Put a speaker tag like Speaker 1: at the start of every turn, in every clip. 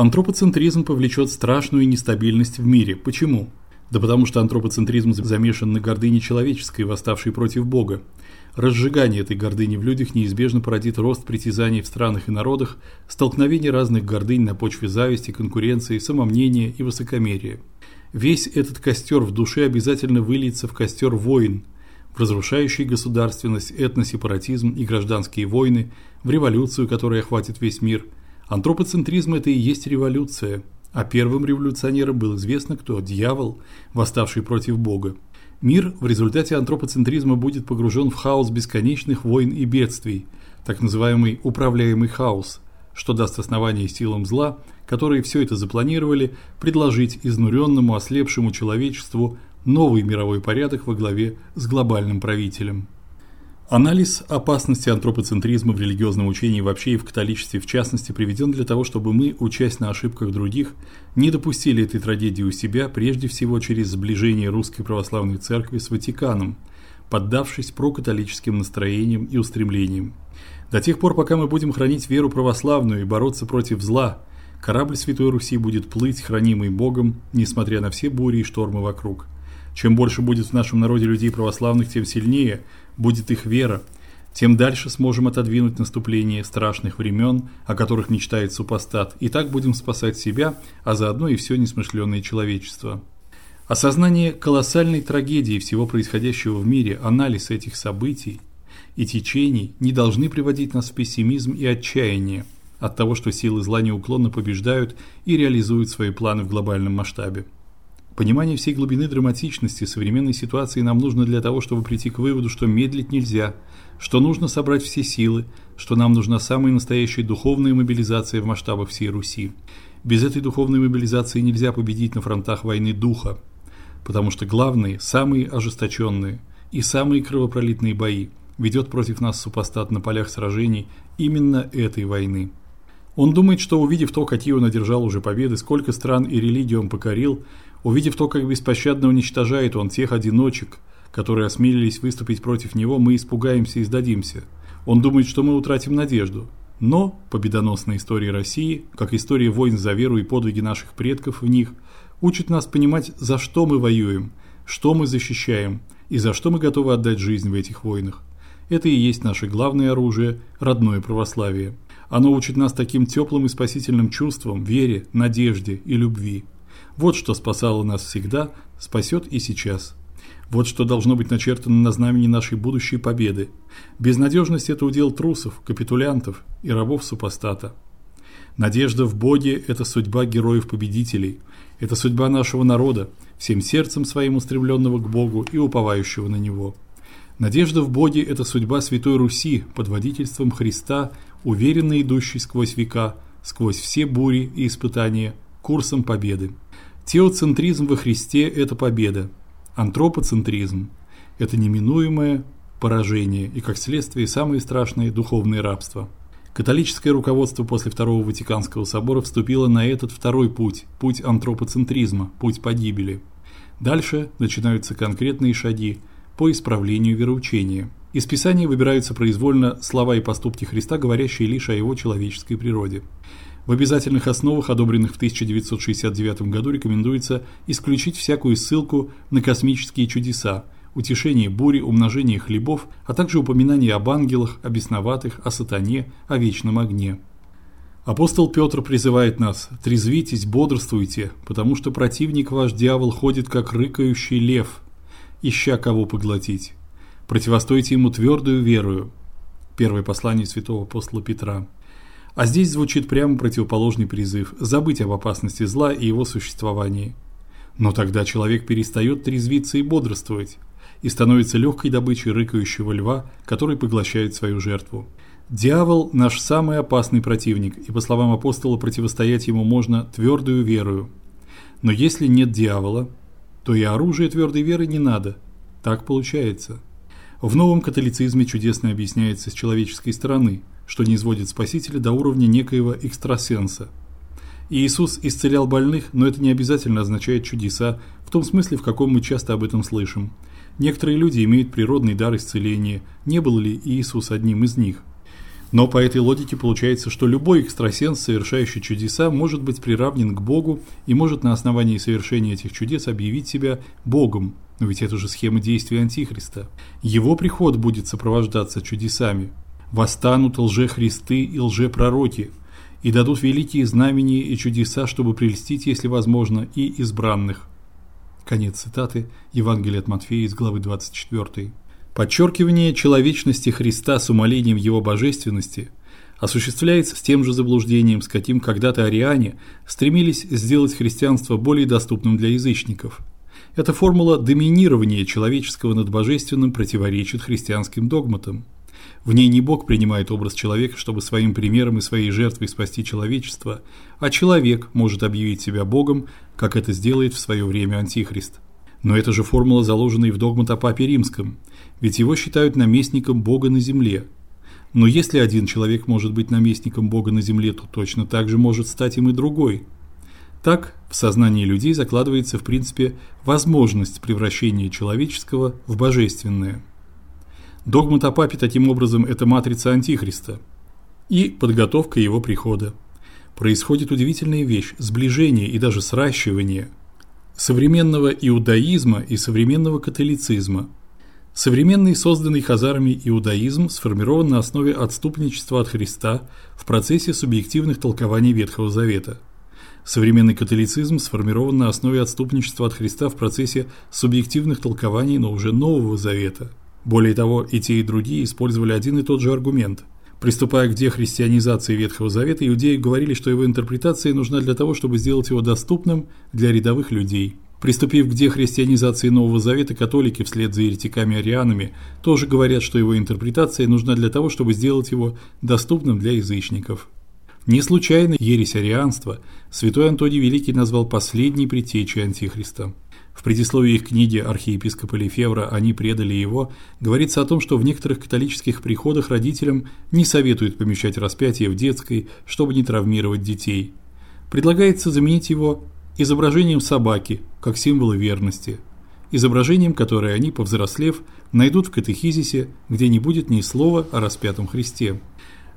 Speaker 1: Антропоцентризм повлечет страшную нестабильность в мире. Почему? Да потому что антропоцентризм замешан на гордыне человеческой, восставшей против Бога. Разжигание этой гордыни в людях неизбежно породит рост притязаний в странах и народах, столкновение разных гордынь на почве зависти, конкуренции, самомнения и высокомерия. Весь этот костер в душе обязательно выльется в костер войн, в разрушающий государственность, этносепаратизм и гражданские войны, в революцию, которая охватит весь мир. Антропоцентризм это и есть революция, а первым революционером был известно кто дьявол, восставший против Бога. Мир в результате антропоцентризма будет погружен в хаос бесконечных войн и бедствий, так называемый управляемый хаос, что даст основание силам зла, которые все это запланировали, предложить изнуренному, ослепшему человечеству новый мировой порядок во главе с глобальным правителем. Анализ опасности антропоцентризма в религиозном учении вообще и в католичестве в частности приведен для того, чтобы мы, учась на ошибках других, не допустили этой трагедии у себя, прежде всего через сближение русской православной церкви с Ватиканом, поддавшись прокатолическим настроениям и устремлениям. До тех пор, пока мы будем хранить веру православную и бороться против зла, корабль Святой Руси будет плыть, хранимый Богом, несмотря на все бури и штормы вокруг. Чем больше будет в нашем народе людей православных, тем сильнее будет их вера, тем дальше сможем отодвинуть наступление страшных времен, о которых мечтает супостат, и так будем спасать себя, а заодно и все несмышленное человечество. Осознание колоссальной трагедии всего происходящего в мире, анализ этих событий и течений не должны приводить нас в пессимизм и отчаяние от того, что силы зла неуклонно побеждают и реализуют свои планы в глобальном масштабе. Понимание всей глубины драматичности современной ситуации нам нужно для того, чтобы прийти к выводу, что медлить нельзя, что нужно собрать все силы, что нам нужна самая настоящая духовная мобилизация в масштабах всей Руси. Без этой духовной мобилизации нельзя победить на фронтах войны духа, потому что главные, самые ожесточенные и самые кровопролитные бои ведет против нас супостат на полях сражений именно этой войны. Он думает, что увидев то, какие он одержал уже победы, сколько стран и религий он покорил, Увидев то, как беспощадно уничтожает он тех одиночек, которые осмелились выступить против него, мы испугаемся и сдадимся. Он думает, что мы утратим надежду. Но победоносная история России, как история войн за веру и подвиги наших предков в них, учит нас понимать, за что мы воюем, что мы защищаем и за что мы готовы отдать жизнь в этих войнах. Это и есть наше главное оружие родное православие. Оно учит нас таким теплым и спасительным чувствам, вере, надежде и любви. Вот что спасало нас всегда, спасет и сейчас. Вот что должно быть начертано на знамени нашей будущей победы. Безнадежность – это удел трусов, капитулянтов и рабов супостата. Надежда в Боге – это судьба героев-победителей. Это судьба нашего народа, всем сердцем своим устремленного к Богу и уповающего на Него. Надежда в Боге – это судьба Святой Руси под водительством Христа, уверенно идущей сквозь века, сквозь все бури и испытания, курсом победы. Теоцентризм во Христе это победа. Антропоцентризм это неминуемое поражение и как следствие самое страшное духовное рабство. Католическое руководство после Второго Ватиканского собора вступило на этот второй путь, путь антропоцентризма, путь погибели. Дальше начинаются конкретные шаги по исправлению вероучения. Из Писания выбираются произвольно слова и поступки Христа, говорящие лишь о его человеческой природе. В обязательных основах, одобренных в 1969 году, рекомендуется исключить всякую ссылку на космические чудеса, утешение бури, умножение хлебов, а также упоминание об ангелах, о бесноватых, о сатане, о вечном огне. Апостол Петр призывает нас: трезвитесь, бодрствуйте, потому что противник ваш дьявол ходит как рыкающий лев, ища кого поглотить. Противостойте ему твердую верою. Первое послание святого апостола Петра. А здесь звучит прямо противоположный призыв забыть об опасности зла и его существовании. Но тогда человек перестает трезвиться и бодрствовать и становится легкой добычей рыкающего льва, который поглощает свою жертву. Дьявол наш самый опасный противник, и по словам апостола, противостоять ему можно твердую верою. Но если нет дьявола, то и оружия твердой веры не надо. Так получается. В новом католицизме чудесно объясняется с человеческой стороны – что не изводит Спасителя до уровня некоего экстрасенса. Иисус исцелял больных, но это не обязательно означает чудеса, в том смысле, в каком мы часто об этом слышим. Некоторые люди имеют природный дар исцеления. Не был ли Иисус одним из них? Но по этой логике получается, что любой экстрасенс, совершающий чудеса, может быть приравнен к Богу и может на основании совершения этих чудес объявить себя Богом. Но ведь это же схема действий антихриста. Его приход будет сопровождаться чудесами. Восстанут лжехристы и лжепророки, и дадут великие знамения и чудеса, чтобы прельстить, если возможно, и избранных. Конец цитаты Евангелия от Матфея из главы 24. Подчеркивание человечности Христа с умолением его божественности осуществляется с тем же заблуждением, с каким когда-то ариане стремились сделать христианство более доступным для язычников. Эта формула доминирования человеческого над божественным противоречит христианским догматам. В ней не Бог принимает образ человека, чтобы своим примером и своей жертвой спасти человечество, а человек может объявить себя Богом, как это сделает в свое время антихрист. Но это же формула, заложенная в догмат о Папе Римском, ведь его считают наместником Бога на земле. Но если один человек может быть наместником Бога на земле, то точно так же может стать им и другой. Так, в сознании людей закладывается, в принципе, возможность превращения человеческого в божественное. Догмат о Папе таким образом это матрица антихриста и подготовка его прихода. Происходит удивительная вещь сближение и даже сращивание – современного иудаизма и современного католицизма. Современный созданный хазарами иудаизм сформирован на основе отступничества от Христа в процессе субъективных толкований Ветхого Завета. Современный католицизм сформирован на основе отступничества от Христа в процессе субъективных толкований, но уже Нового Завета. Более того, и те, и другие использовали один и тот же аргумент – Приступая к дехристианизации Ветхого Завета, иудеи говорили, что его интерпретация нужна для того, чтобы сделать его доступным для рядовых людей. Приступив к дехристианизации Нового Завета, католики вслед за еретиками-арианами тоже говорят, что его интерпретация нужна для того, чтобы сделать его доступным для язычников. Не случайно ересь арианства святой Антоний Великий назвал последней предтечей антихриста. В предисловии их книги архиепископа Лефевра «Они предали его» говорится о том, что в некоторых католических приходах родителям не советуют помещать распятие в детской, чтобы не травмировать детей. Предлагается заменить его изображением собаки, как символа верности, изображением, которое они, повзрослев, найдут в катехизисе, где не будет ни слова о распятом Христе.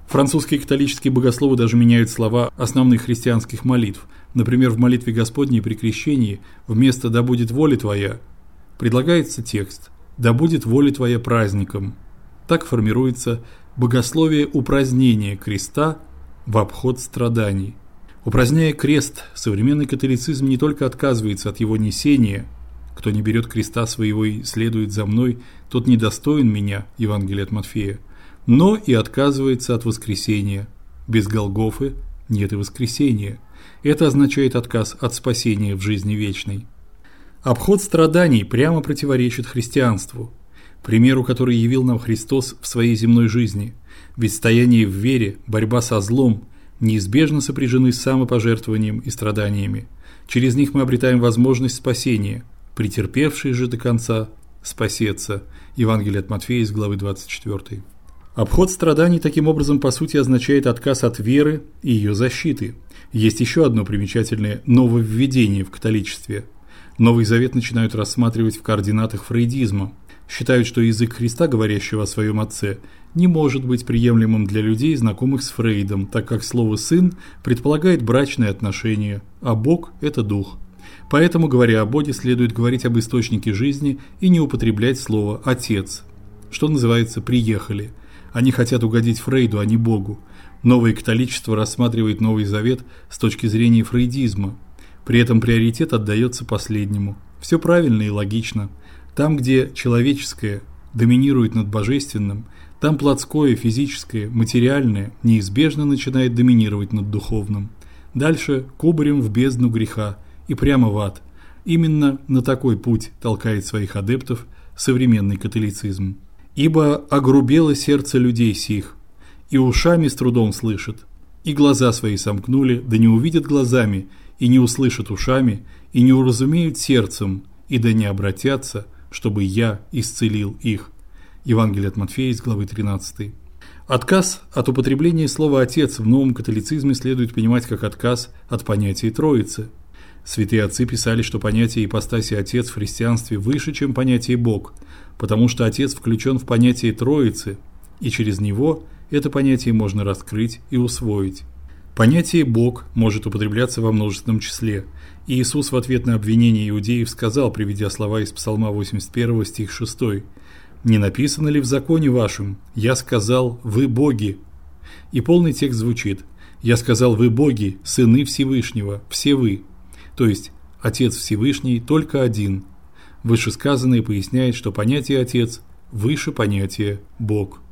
Speaker 1: Французские католические богословы даже меняют слова основных христианских молитв. Например, в молитве Господней при крещении вместо «Да будет воля твоя» предлагается текст «Да будет воля твоя праздником». Так формируется богословие упразднения креста в обход страданий. Упраздняя крест, современный католицизм не только отказывается от его несения, кто не берет креста своего и следует за мной, тот недостоин меня, Евангелие от Матфея, но и отказывается от воскресения. Без Голгофы нет и воскресения. Это означает отказ от спасения в жизни вечной. Обход страданий прямо противоречит христианству, примеру, который явил нам Христос в своей земной жизни. Ведь стояние в вере, борьба со злом неизбежно сопряжены с самопожертвованием и страданиями. Через них мы обретаем возможность спасения. Претерпевший же до конца спасется. Евангелие от Матфея из главы 24. Обход страданий таким образом по сути означает отказ от веры и ее защиты. Есть еще одно примечательное нововведение в католичестве. Новый Завет начинают рассматривать в координатах фрейдизма. Считают, что язык Христа, говорящего о своем отце, не может быть приемлемым для людей, знакомых с Фрейдом, так как слово сын предполагает брачные отношения, а Бог это дух. Поэтому, говоря о Боге, следует говорить об источнике жизни и не употреблять слово отец, что называется приехали. Они хотят угодить Фрейду, а не Богу. Новое католичество рассматривает Новый Завет с точки зрения фрейдизма. При этом приоритет отдается последнему. Все правильно и логично. Там, где человеческое доминирует над божественным, там плотское, физическое, материальное неизбежно начинает доминировать над духовным. Дальше кубарем в бездну греха и прямо в ад. Именно на такой путь толкает своих адептов современный католицизм. Ибо огрубело сердце людей сих, и ушами с трудом слышат, и глаза свои сомкнули, да не увидят глазами, и не услышат ушами, и не уразумеют сердцем, и да не обратятся, чтобы я исцелил их. Евангелие от Матфея из главы 13. Отказ от употребления слова отец в новом католицизме следует понимать как отказ от понятия Троицы. Святые отцы писали, что понятие ипостаси отец в христианстве выше, чем понятие Бог, потому что отец включен в понятие Троицы, и через него это понятие можно раскрыть и усвоить. Понятие Бог может употребляться во множественном числе. И Иисус в ответ на обвинение иудеев сказал, приведя слова из Псалма 81 стих 6: "Не написано ли в законе вашем: я сказал: вы боги?" И полный текст звучит: "Я сказал: вы боги, сыны Всевышнего, все вы". То есть Отец Всевышний только один. Вышесказанное поясняет, что понятие Отец выше понятия Бог.